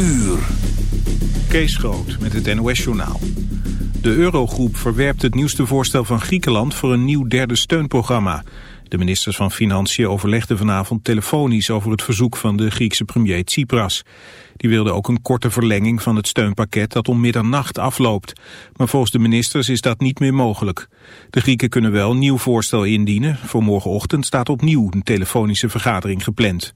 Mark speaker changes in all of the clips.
Speaker 1: uur.
Speaker 2: Kees Groot met het NOS-journaal. De Eurogroep verwerpt het nieuwste voorstel van Griekenland voor een nieuw derde steunprogramma. De ministers van Financiën overlegden vanavond telefonisch over het verzoek van de Griekse premier Tsipras. Die wilde ook een korte verlenging van het steunpakket dat om middernacht afloopt. Maar volgens de ministers is dat niet meer mogelijk. De Grieken kunnen wel een nieuw voorstel indienen. Voor morgenochtend staat opnieuw een telefonische vergadering gepland.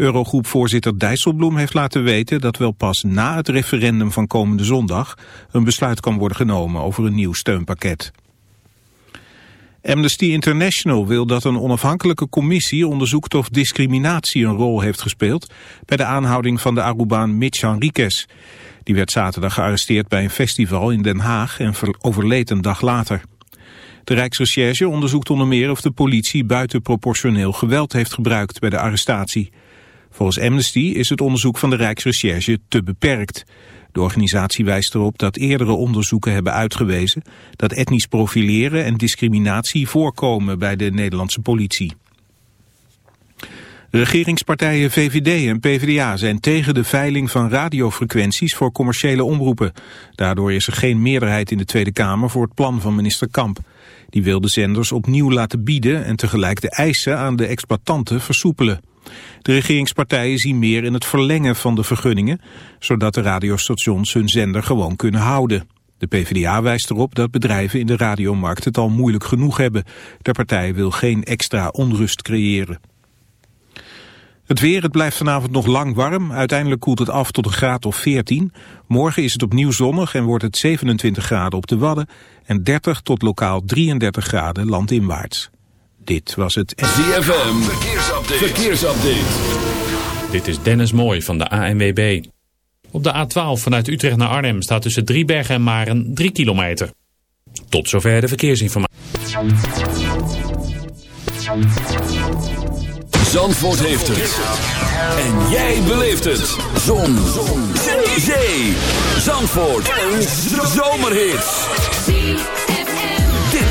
Speaker 2: Eurogroepvoorzitter Dijsselbloem heeft laten weten dat wel pas na het referendum van komende zondag een besluit kan worden genomen over een nieuw steunpakket. Amnesty International wil dat een onafhankelijke commissie onderzoekt of discriminatie een rol heeft gespeeld bij de aanhouding van de Arubaan Mitch Henriquez. Die werd zaterdag gearresteerd bij een festival in Den Haag en overleed een dag later. De Rijksrecherche onderzoekt onder meer of de politie buitenproportioneel geweld heeft gebruikt bij de arrestatie. Volgens Amnesty is het onderzoek van de Rijksrecherche te beperkt. De organisatie wijst erop dat eerdere onderzoeken hebben uitgewezen dat etnisch profileren en discriminatie voorkomen bij de Nederlandse politie. Regeringspartijen VVD en PvdA zijn tegen de veiling van radiofrequenties voor commerciële omroepen. Daardoor is er geen meerderheid in de Tweede Kamer voor het plan van minister Kamp. Die wil de zenders opnieuw laten bieden en tegelijk de eisen aan de exploitanten versoepelen. De regeringspartijen zien meer in het verlengen van de vergunningen, zodat de radiostations hun zender gewoon kunnen houden. De PvdA wijst erop dat bedrijven in de radiomarkt het al moeilijk genoeg hebben. De partij wil geen extra onrust creëren. Het weer, het blijft vanavond nog lang warm. Uiteindelijk koelt het af tot een graad of 14. Morgen is het opnieuw zonnig en wordt het 27 graden op de Wadden... en 30 tot lokaal 33 graden landinwaarts. Dit was het...
Speaker 1: ZFM, verkeersupdate. verkeersupdate.
Speaker 3: Dit is Dennis Mooij van de ANWB. Op de A12 vanuit Utrecht naar Arnhem staat tussen Driebergen en Maren 3 kilometer. Tot zover de verkeersinformatie.
Speaker 1: Zandvoort heeft het. En jij beleeft het. Zon. Zon. Zee. Zandvoort. Een zomerhit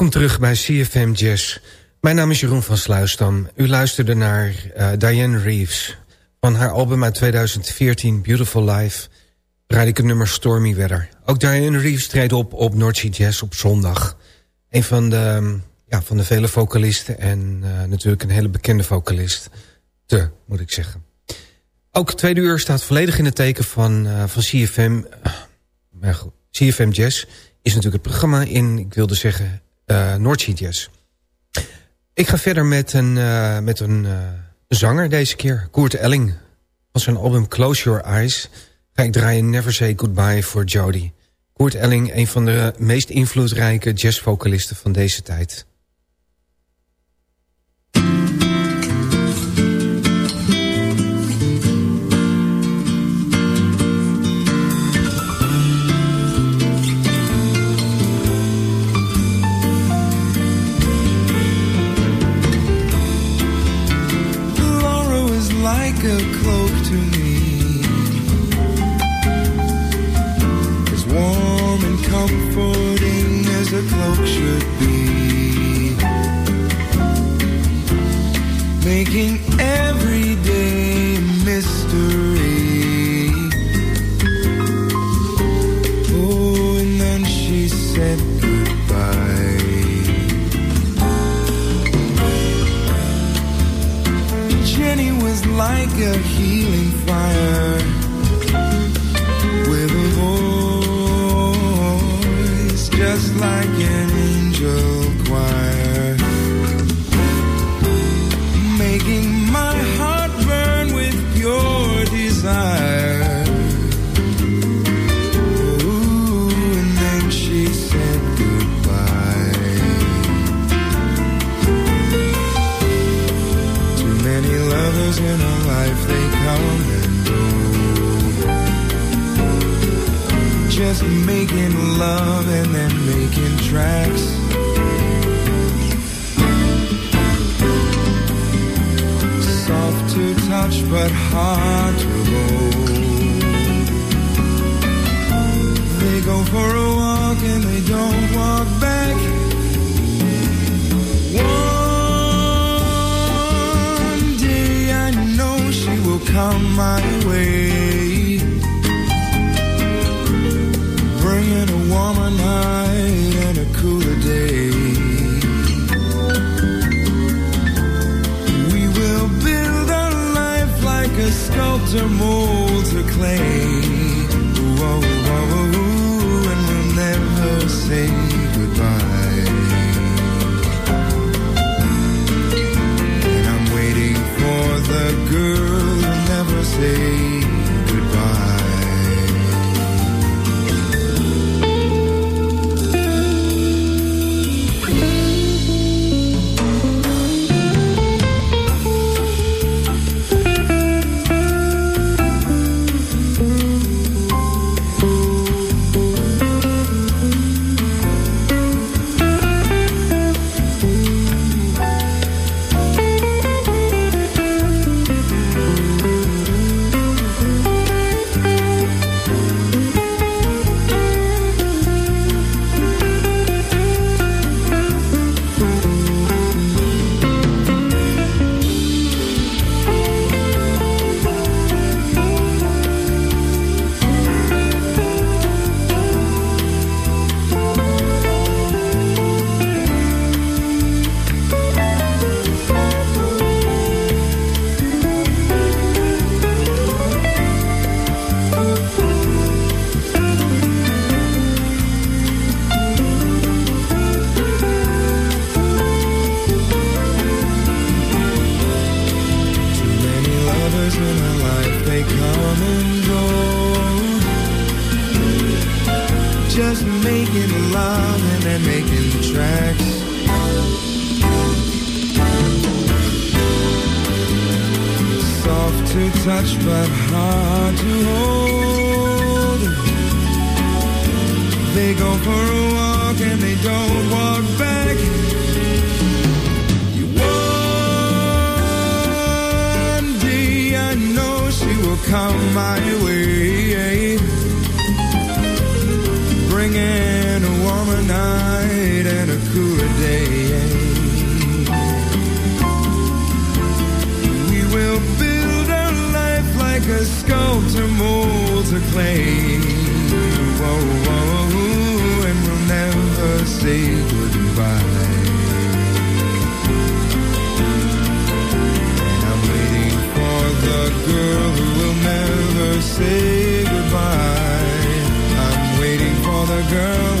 Speaker 4: Welkom terug bij CFM Jazz. Mijn naam is Jeroen van Sluisdam. U luisterde naar uh, Diane Reeves. Van haar album uit 2014, Beautiful Life... draaide ik het nummer Stormy Weather. Ook Diane Reeves treedt op op North Jazz op zondag. Een van de, ja, van de vele vocalisten en uh, natuurlijk een hele bekende vocalist. Te, moet ik zeggen. Ook tweede uur staat volledig in het teken van, uh, van CFM... maar goed, CFM Jazz is natuurlijk het programma in, ik wilde zeggen, uh, Noordsea Jazz. Ik ga verder met een, uh, met een uh, zanger deze keer, Koert Elling. Van zijn album Close Your Eyes ga ik draaien Never Say Goodbye for Jody. Koert Elling, een van de meest invloedrijke jazzvocalisten van deze tijd.
Speaker 5: to mold to clay. go for a walk and they don't walk back. One day I know she will come my way, bringing a warmer night and a cooler day. We will build our life like a sculptor molds a clay. Say goodbye. And I'm waiting for the girl who will never say goodbye. I'm waiting for the girl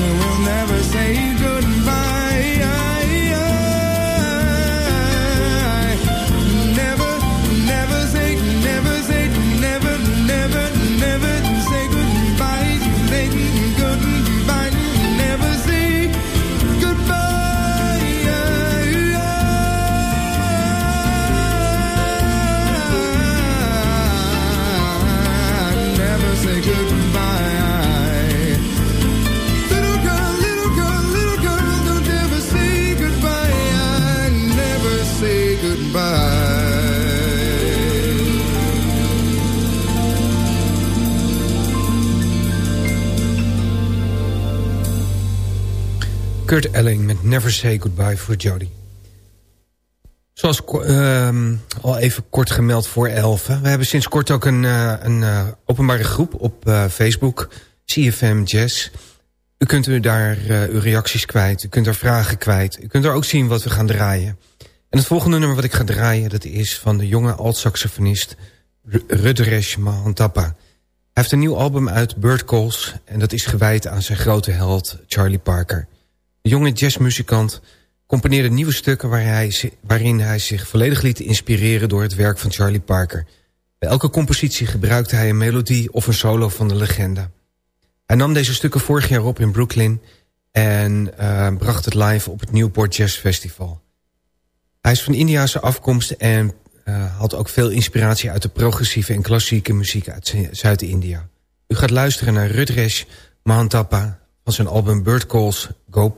Speaker 4: Kurt Elling met Never Say Goodbye voor Jody. Zoals ehm, al even kort gemeld voor elfen. We hebben sinds kort ook een, eh, een eh, openbare groep op eh, Facebook. CFM Jazz. U kunt u daar uw reacties kwijt. U kunt er vragen kwijt. U kunt er ook zien wat we gaan draaien. En het volgende nummer wat ik ga draaien... dat is van de jonge alt-saxofonist Rudresh Mahantappa. Hij heeft een nieuw album uit, Bird Calls... en dat is gewijd aan zijn grote held Charlie Parker. Jonge jazzmuzikant componeerde nieuwe stukken... Hij, waarin hij zich volledig liet inspireren door het werk van Charlie Parker. Bij elke compositie gebruikte hij een melodie of een solo van de legende. Hij nam deze stukken vorig jaar op in Brooklyn... en uh, bracht het live op het Newport Jazz Festival. Hij is van Indiase afkomst en uh, had ook veel inspiratie... uit de progressieve en klassieke muziek uit Zuid-India. U gaat luisteren naar Rudresh Mahantappa van zijn album Bird Calls Go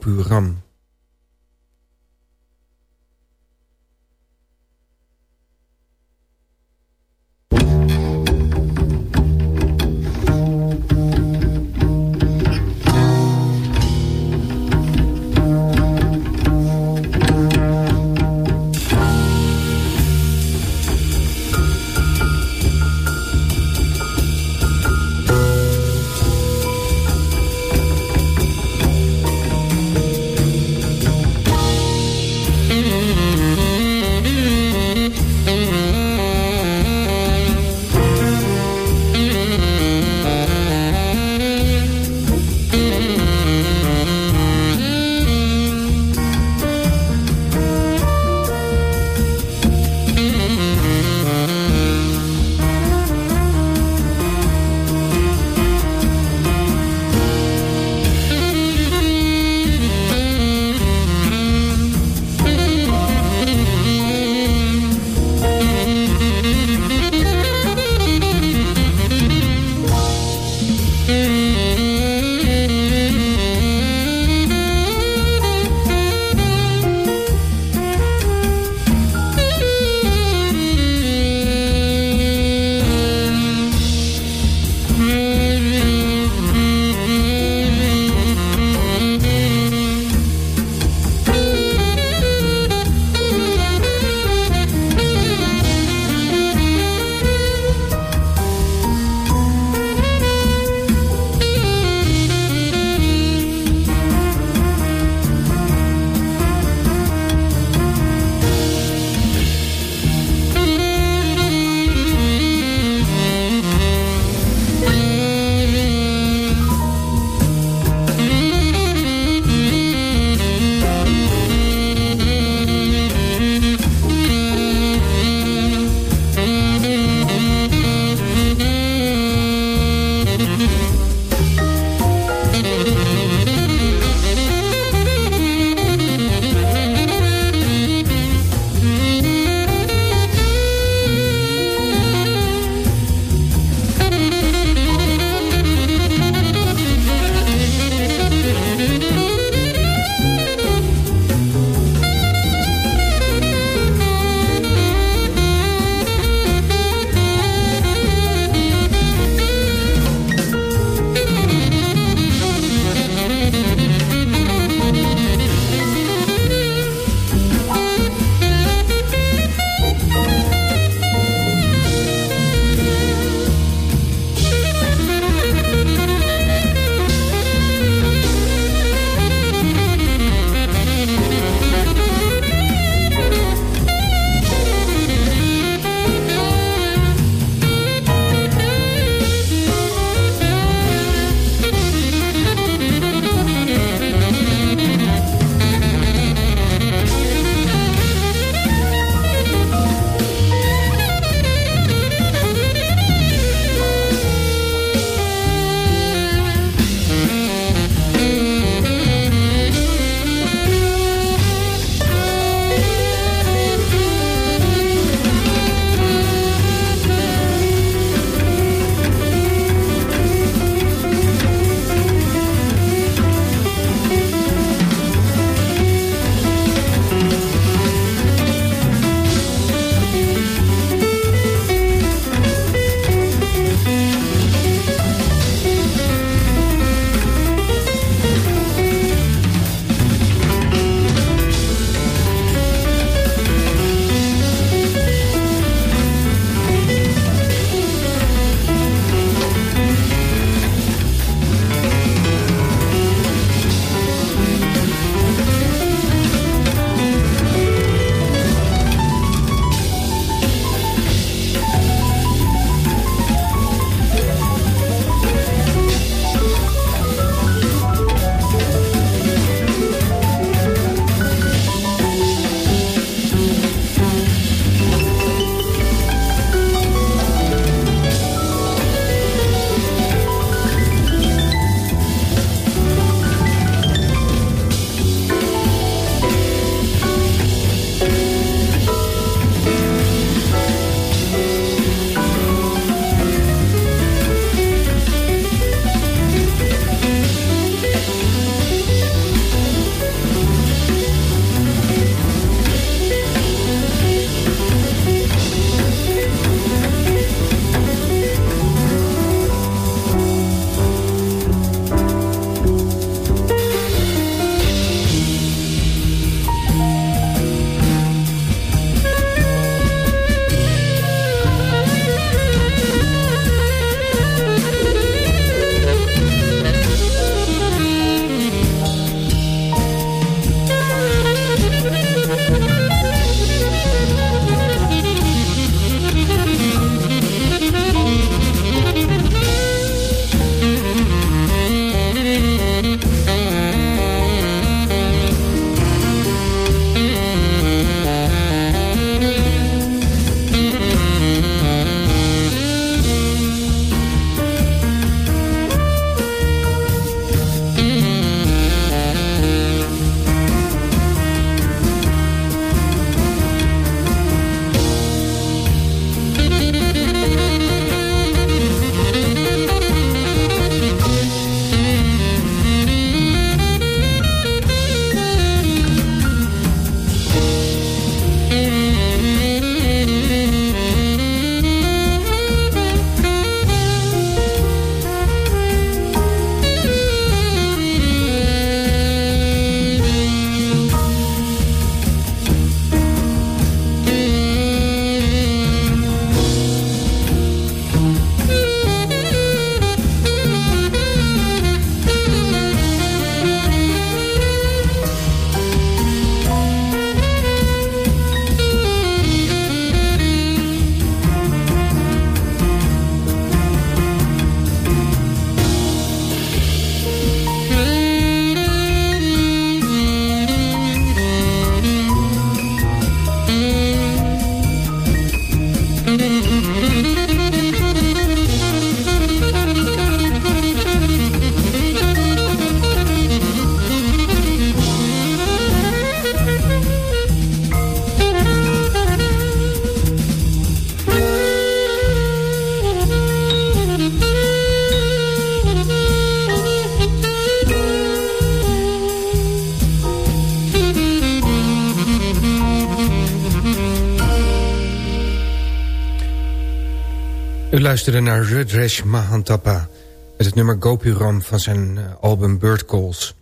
Speaker 6: luisterde naar Rudresh Mahantapa... met het nummer Gopuram van zijn eh, album Bird Calls.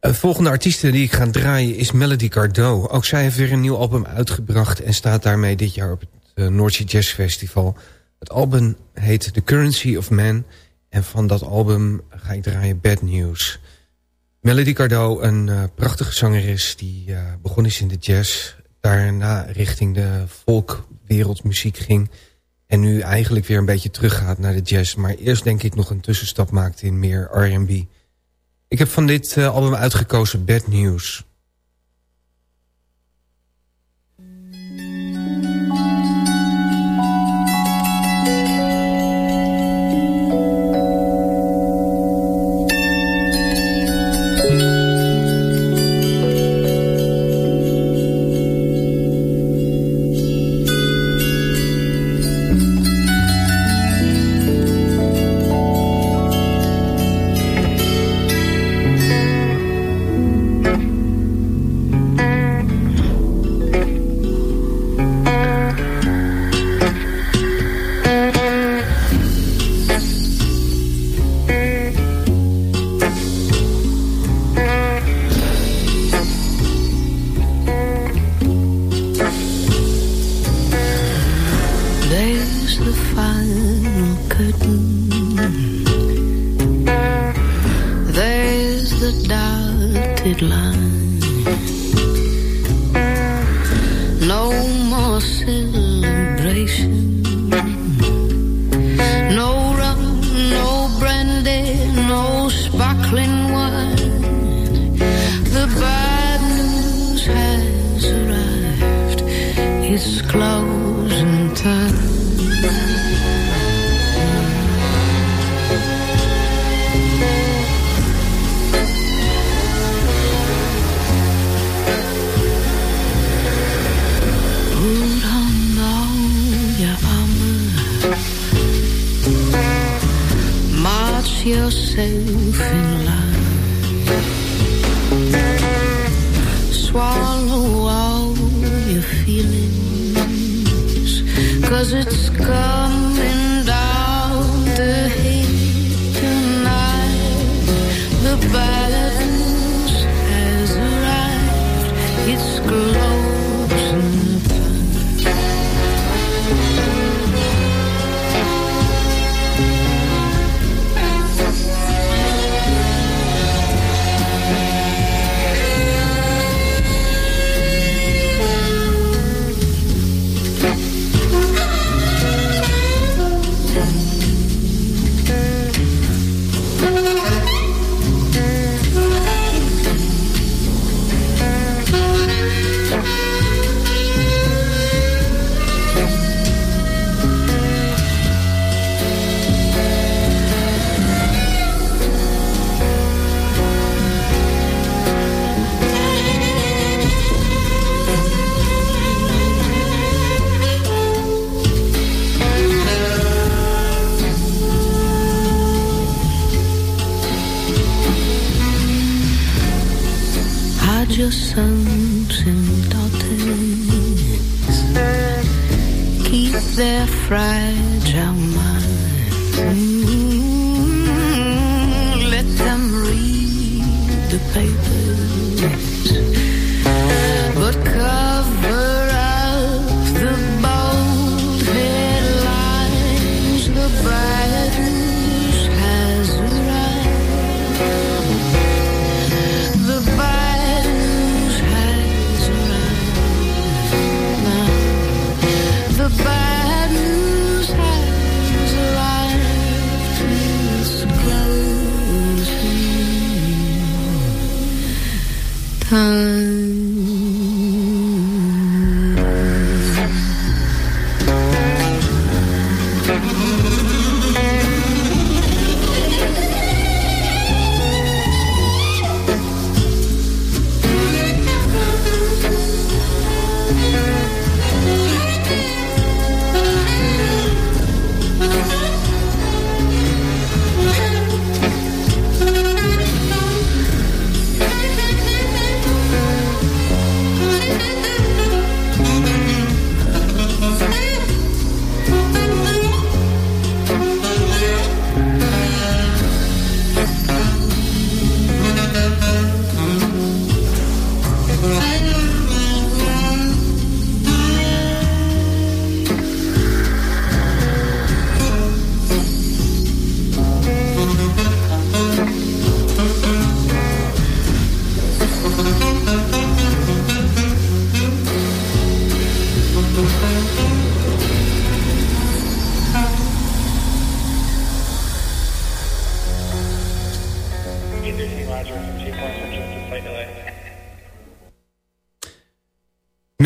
Speaker 6: De volgende artieste die ik ga draaien is Melody Gardot. Ook zij heeft weer een nieuw album uitgebracht... en staat daarmee dit jaar op het uh, Noordse Jazz Festival. Het album heet The Currency of Man... en van dat album ga ik draaien Bad News... Melody Gardot, een prachtige zangeres die begonnen is in de jazz. Daarna richting de folkwereldmuziek ging. En nu eigenlijk weer een beetje teruggaat naar de jazz. Maar eerst denk ik nog een tussenstap maakte in meer R&B. Ik heb van dit uh, album uitgekozen Bad News.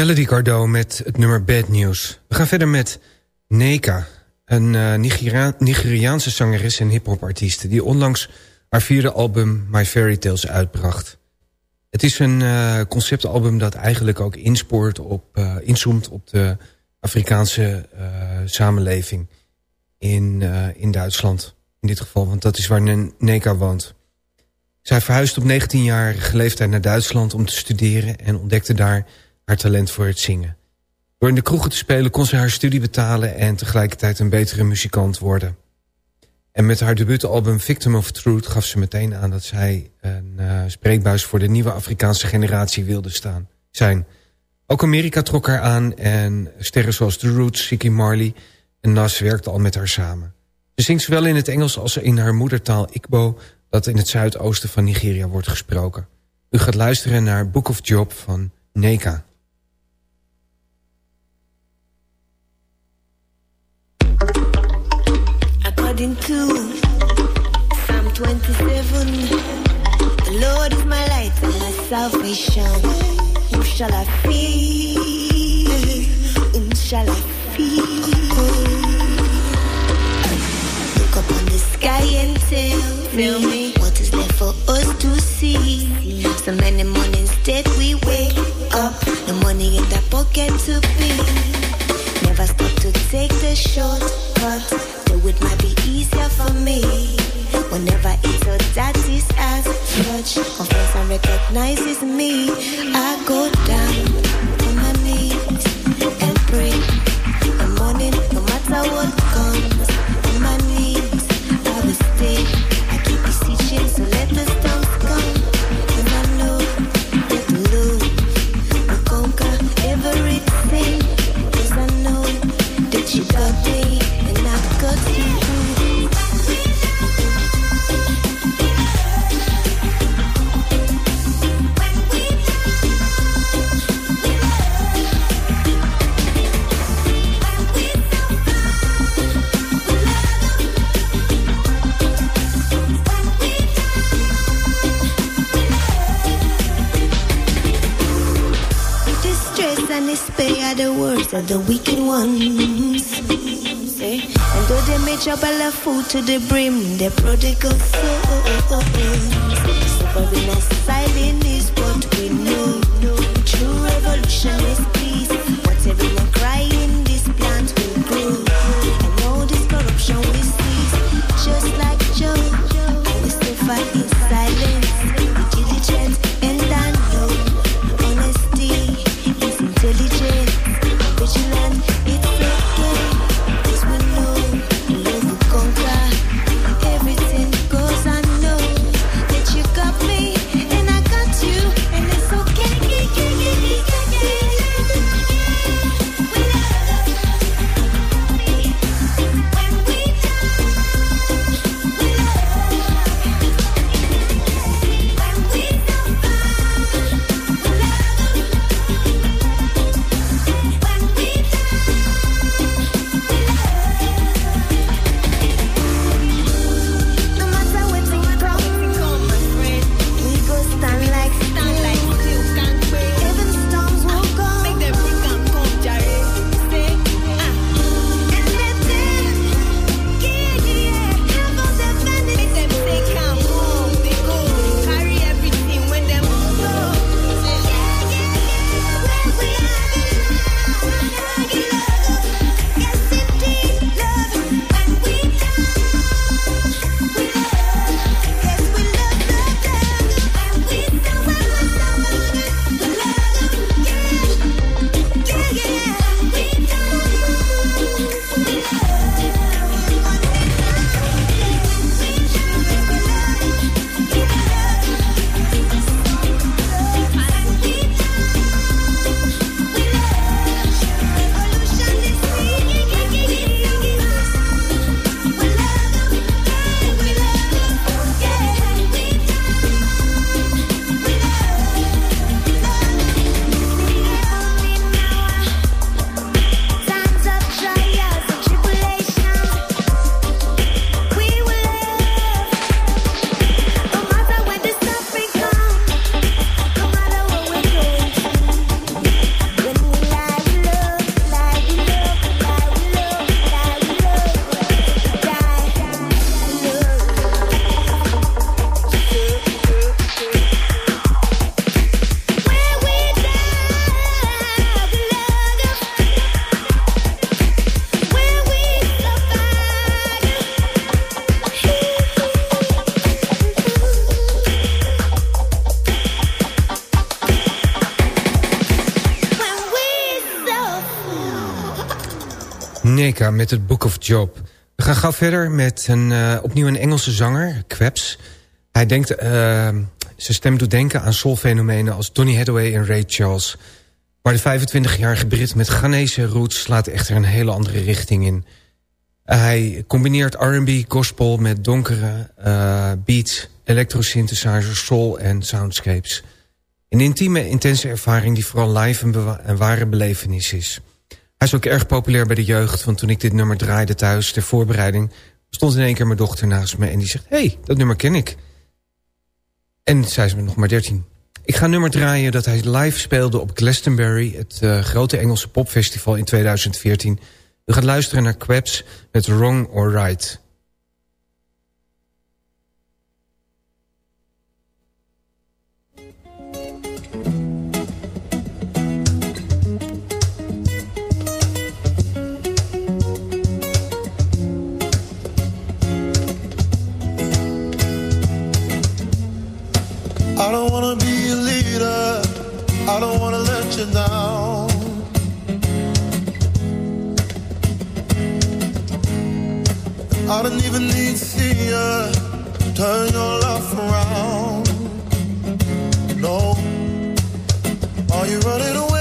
Speaker 4: Melody Gardot met het nummer Bad News. We gaan verder met Neka, een uh, Nigeriaanse zangeres en hiphopartiest... die onlangs haar vierde album My Fairy Tales uitbracht. Het is een uh, conceptalbum dat eigenlijk ook inspoort op, uh, inzoomt op de Afrikaanse samenleving in, in Duitsland. In dit geval, want dat is waar Neka woont. Zij verhuisde op 19-jarige leeftijd naar Duitsland om te studeren... en ontdekte daar haar talent voor het zingen. Door in de kroegen te spelen kon ze haar studie betalen... en tegelijkertijd een betere muzikant worden. En met haar debuutalbum Victim of Truth gaf ze meteen aan... dat zij een uh, spreekbuis voor de nieuwe Afrikaanse generatie wilde staan, zijn. Ook Amerika trok haar aan en sterren zoals The Roots, Siki Marley en Nas werkten al met haar samen. Ze zingt zowel in het Engels als in haar moedertaal Igbo... dat in het zuidoosten van Nigeria wordt gesproken. U gaat luisteren naar Book of Job van Neka.
Speaker 7: According to Psalm 27. The Lord is my light and my salvation. Whom shall I fear? Whom shall I fear? Look up on the sky and tell Tell me what is left for us to see. So many mornings that we wake up, the money in the pocket to be. Never stop to take the shortcut it might be easier for me. Whenever it's a is as touch, confess and recognizes me. I go down on my knees and pray. The morning, no matter what comes, full to the brim, the prodigal souls. Suffering as silent
Speaker 4: Met het Book of Job. We gaan gauw verder met een, uh, opnieuw een Engelse zanger, Kweps. Hij denkt, uh, zijn stem doet denken aan soulfenomenen als Donny Hathaway en Ray Charles. Maar de 25-jarige Brit met Ghanese roots slaat echter een hele andere richting in. Hij combineert R&B, gospel met donkere uh, beats, electrosynthesizers, soul en soundscapes. Een intieme, intense ervaring die vooral live een, een ware belevenis is. Hij is ook erg populair bij de jeugd, want toen ik dit nummer draaide thuis ter voorbereiding... stond in één keer mijn dochter naast me en die zegt... hey, dat nummer ken ik. En zij is nog maar 13. Ik ga nummer draaien dat hij live speelde op Glastonbury... het uh, grote Engelse popfestival in 2014. U gaat luisteren naar Quebs met Wrong or Right...
Speaker 8: I don't wanna be a leader. I don't wanna let you down. I don't even need to see you turn your life around. No, are you running away?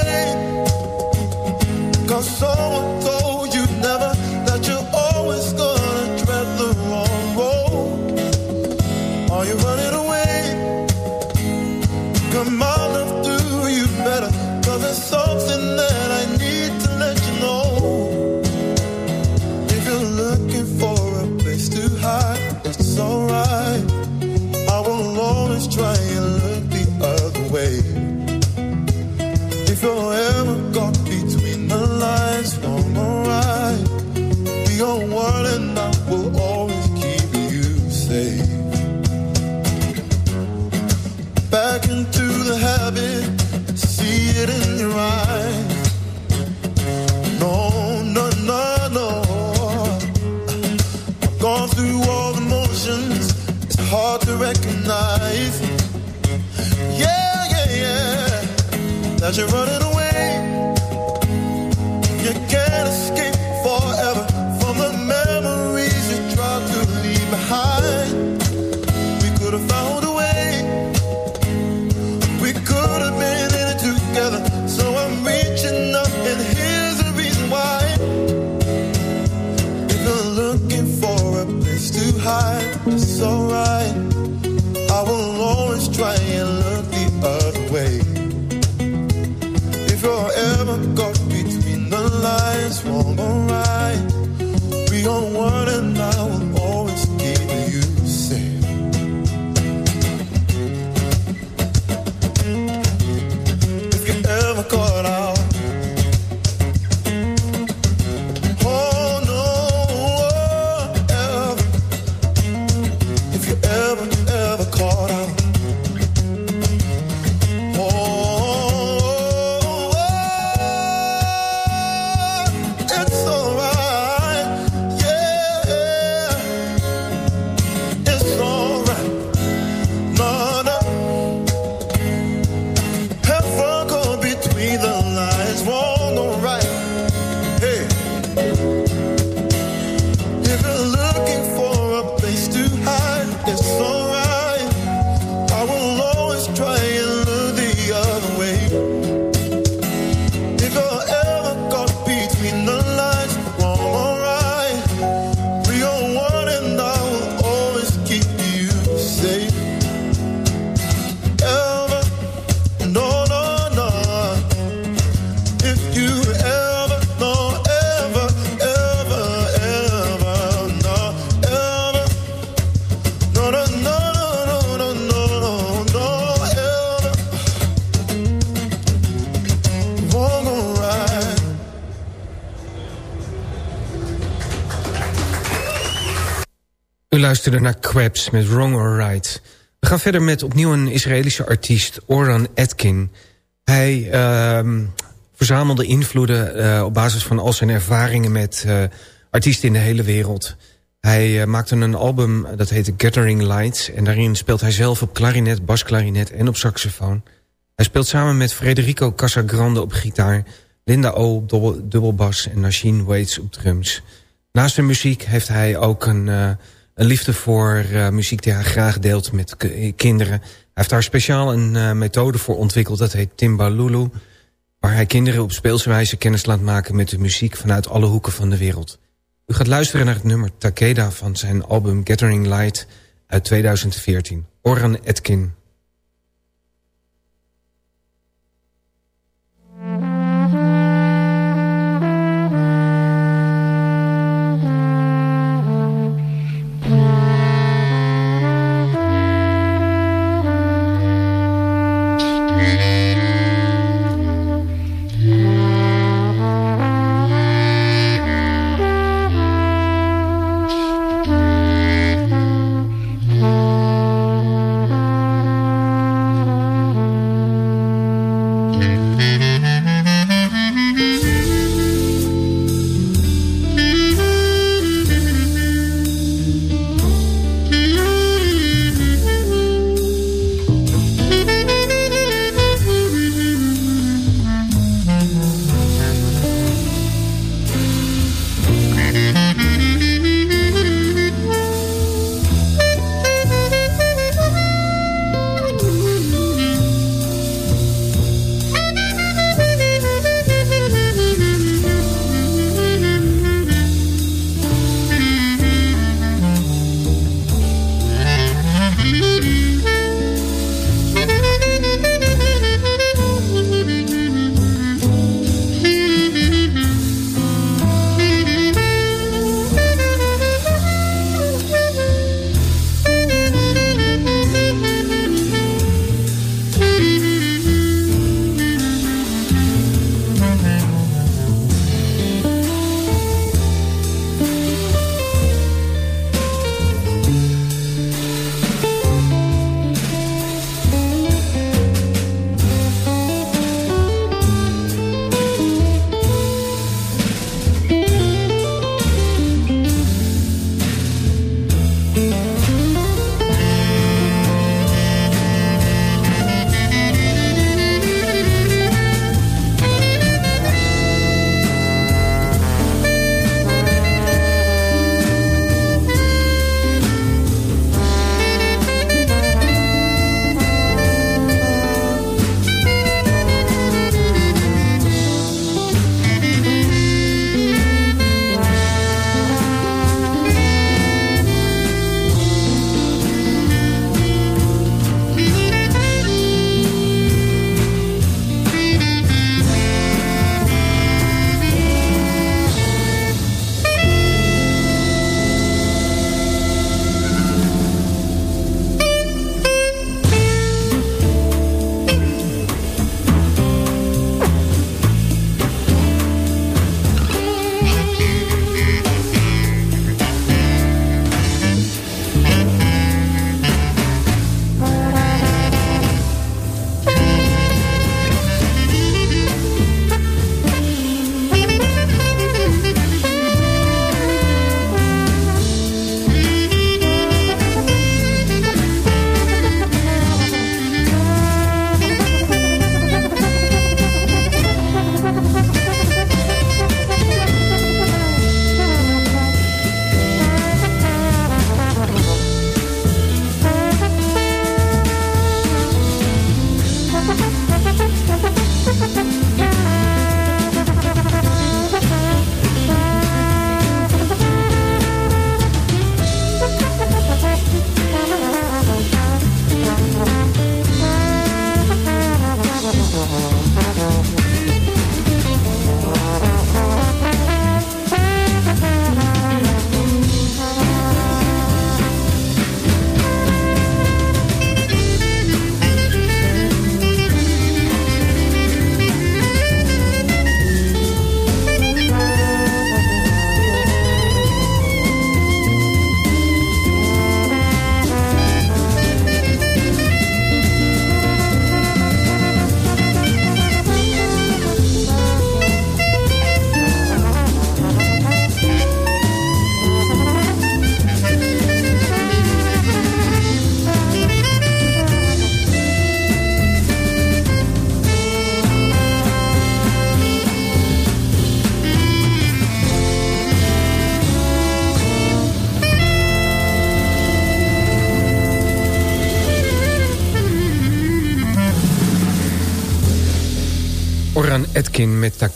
Speaker 8: You're ever caught between the lines, wrong or right,
Speaker 4: luisterde naar Krebs met Wrong or Right. We gaan verder met opnieuw een Israëlische artiest, Oran Etkin. Hij ehm, verzamelde invloeden eh, op basis van al zijn ervaringen met eh, artiesten in de hele wereld. Hij eh, maakte een album dat heette Gathering Lights... en daarin speelt hij zelf op klarinet, basklarinet en op saxofoon. Hij speelt samen met Federico Casagrande op gitaar... Linda O. op dubbelbas en Nasheen Waits op drums. Naast zijn muziek heeft hij ook een, een liefde voor uh, muziek die hij graag deelt met kinderen. Hij heeft daar speciaal een uh, methode voor ontwikkeld, dat heet Timbalulu... waar hij kinderen op speelse wijze kennis laat maken met de muziek vanuit alle hoeken van de wereld. U gaat luisteren naar het nummer Takeda van zijn album Gathering Light uit 2014. Oran Etkin.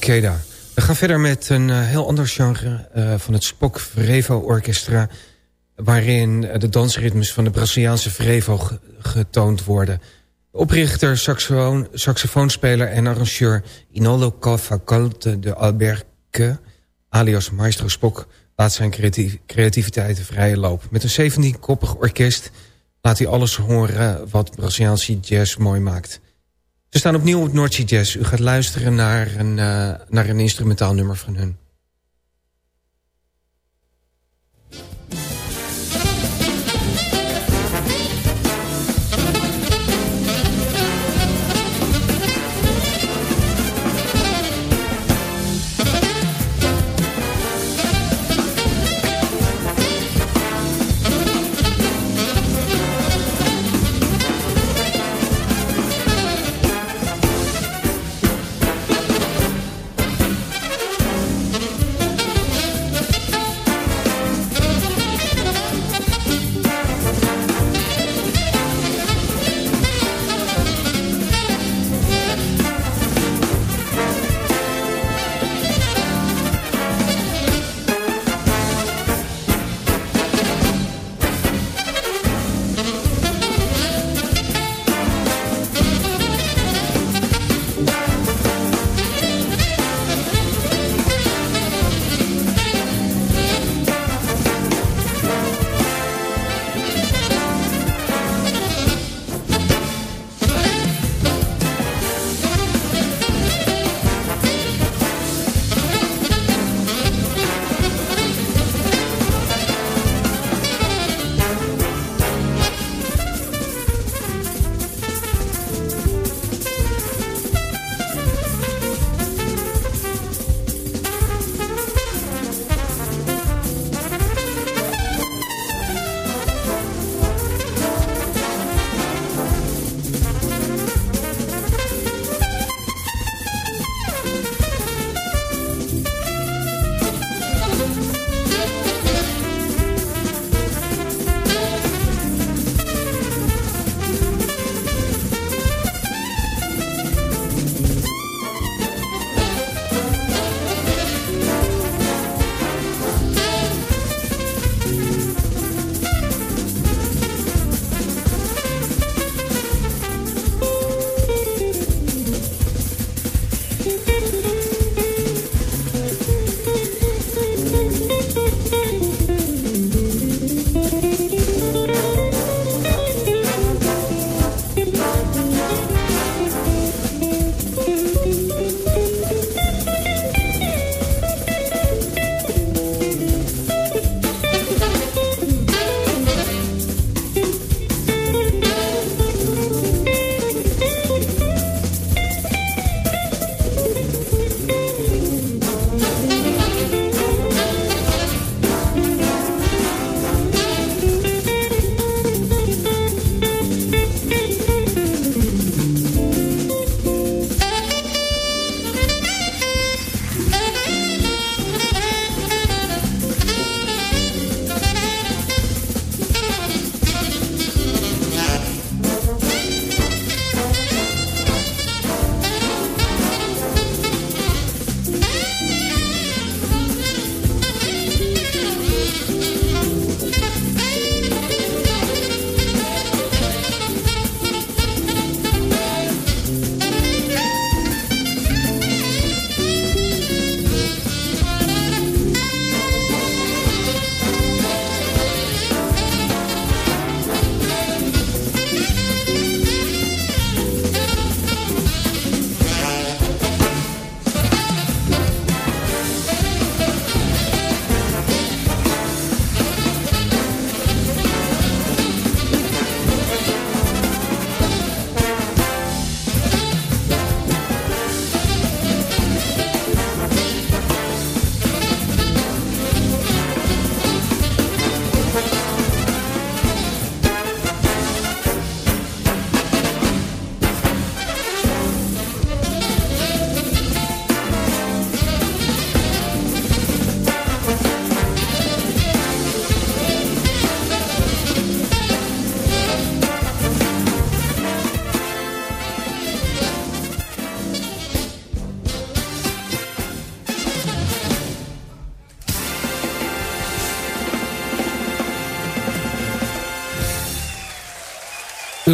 Speaker 4: We gaan verder met een uh, heel ander genre uh, van het Spock Frevo Orchestra... waarin de dansritmes van de Braziliaanse Frevo getoond worden. De oprichter, saxofoon, saxofoonspeler en arrangeur Inolo Cavalcante de Alberque... alias Maestro Spock, laat zijn creativiteit vrije loop. Met een 17-koppig orkest laat hij alles horen wat Braziliaanse jazz mooi maakt... We staan opnieuw op Noordzee Jazz. U gaat luisteren naar een, uh, naar een instrumentaal nummer van hun.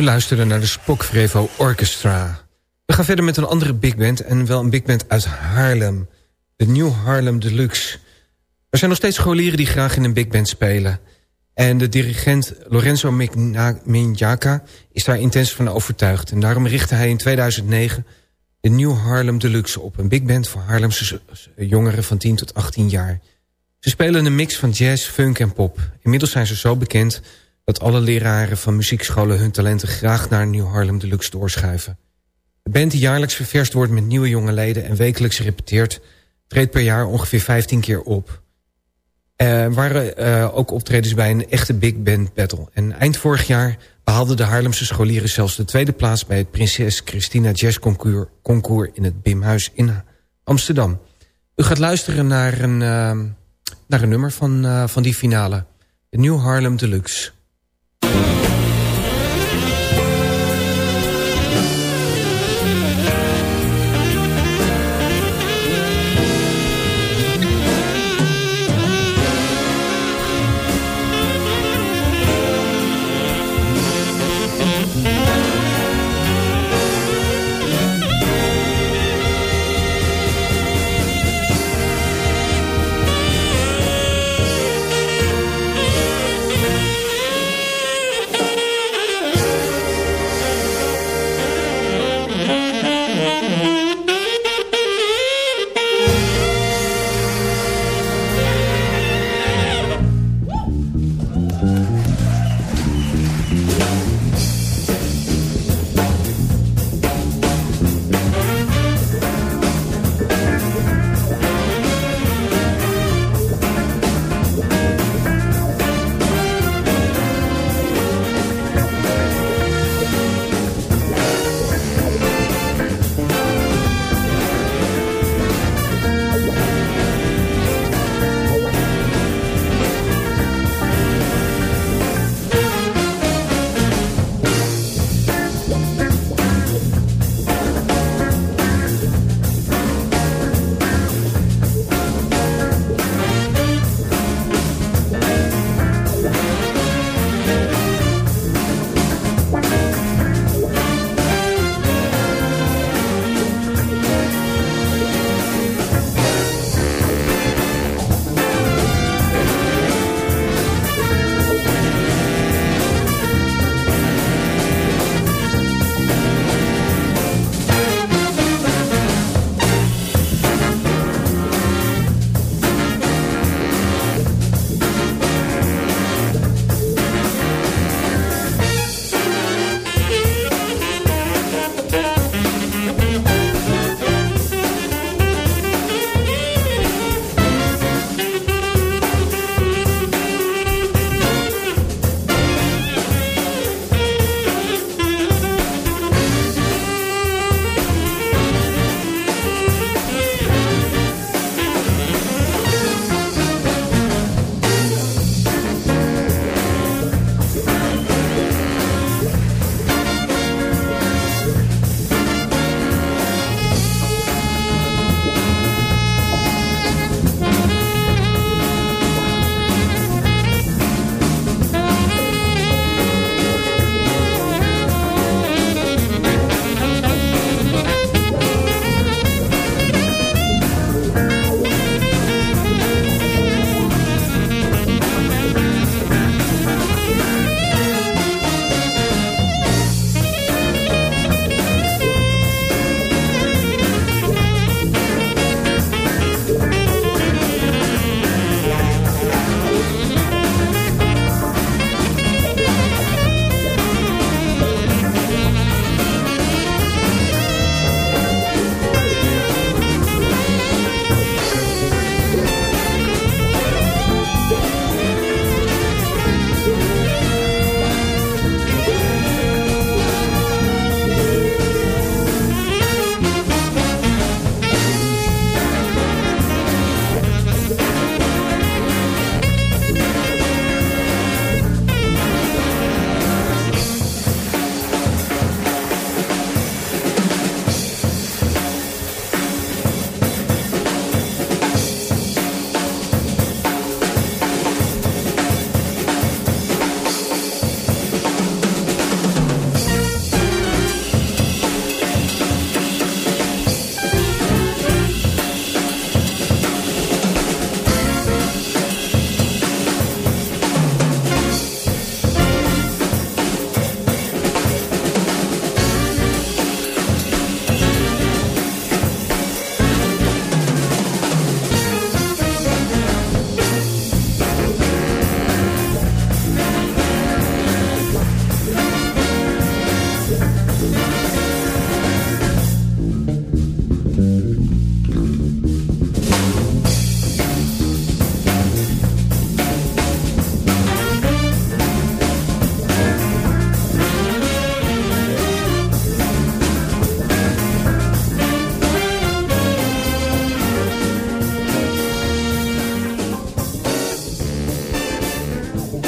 Speaker 4: Luisterde naar de Spokvrevo Orchestra. We gaan verder met een andere big band en wel een big band uit Haarlem. De New Harlem Deluxe. Er zijn nog steeds scholieren die graag in een big band spelen. En de dirigent Lorenzo Minjaka is daar intens van overtuigd. En daarom richtte hij in 2009 de New Harlem Deluxe op. Een big band voor Haarlemse jongeren van 10 tot 18 jaar. Ze spelen een mix van jazz, funk en pop. Inmiddels zijn ze zo bekend dat alle leraren van muziekscholen hun talenten graag naar New Harlem Deluxe doorschuiven. De band die jaarlijks ververst wordt met nieuwe jonge leden en wekelijks repeteert, treedt per jaar ongeveer 15 keer op. Er uh, waren uh, ook optredens bij een echte big band battle. En eind vorig jaar behaalden de Haarlemse scholieren zelfs de tweede plaats... bij het Prinses Christina Jazz Concours, in het Bimhuis in Amsterdam. U gaat luisteren naar een, uh, naar een nummer van, van die finale. De New Harlem Deluxe. Thank you.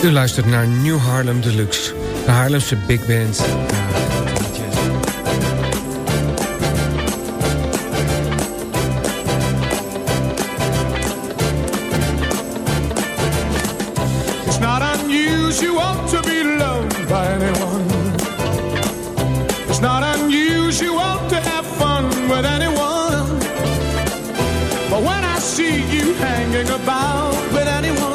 Speaker 4: U luistert naar New Harlem Deluxe, de Haarlemse big band.
Speaker 9: It's not unusual to be loved by anyone. It's not unusual to have fun with anyone. But when I see you hanging about with anyone,